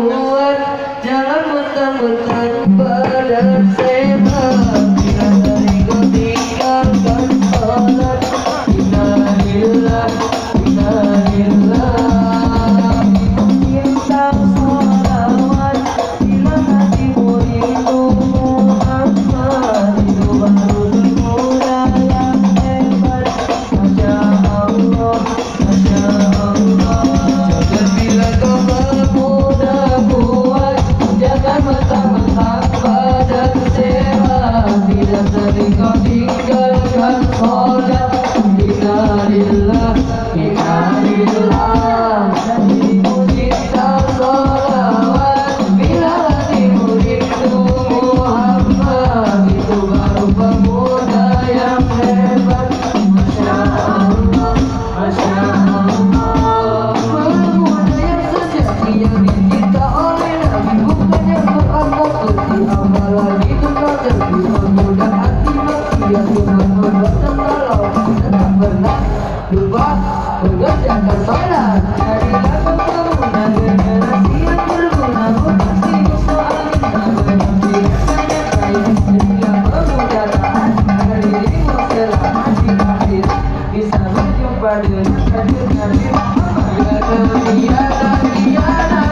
luar Jangan mentang-mentang pada saya All that berbuat belum dan bersalah Harilah pembangunan yang berguna Potensi usaha kita berhenti rasanya kaya Dunia pemudahan dirimu selamat di akhir Bisa berjumpa dengan hadir Nabi Muhammad. Ya Nabi, Ya Nabi, Ya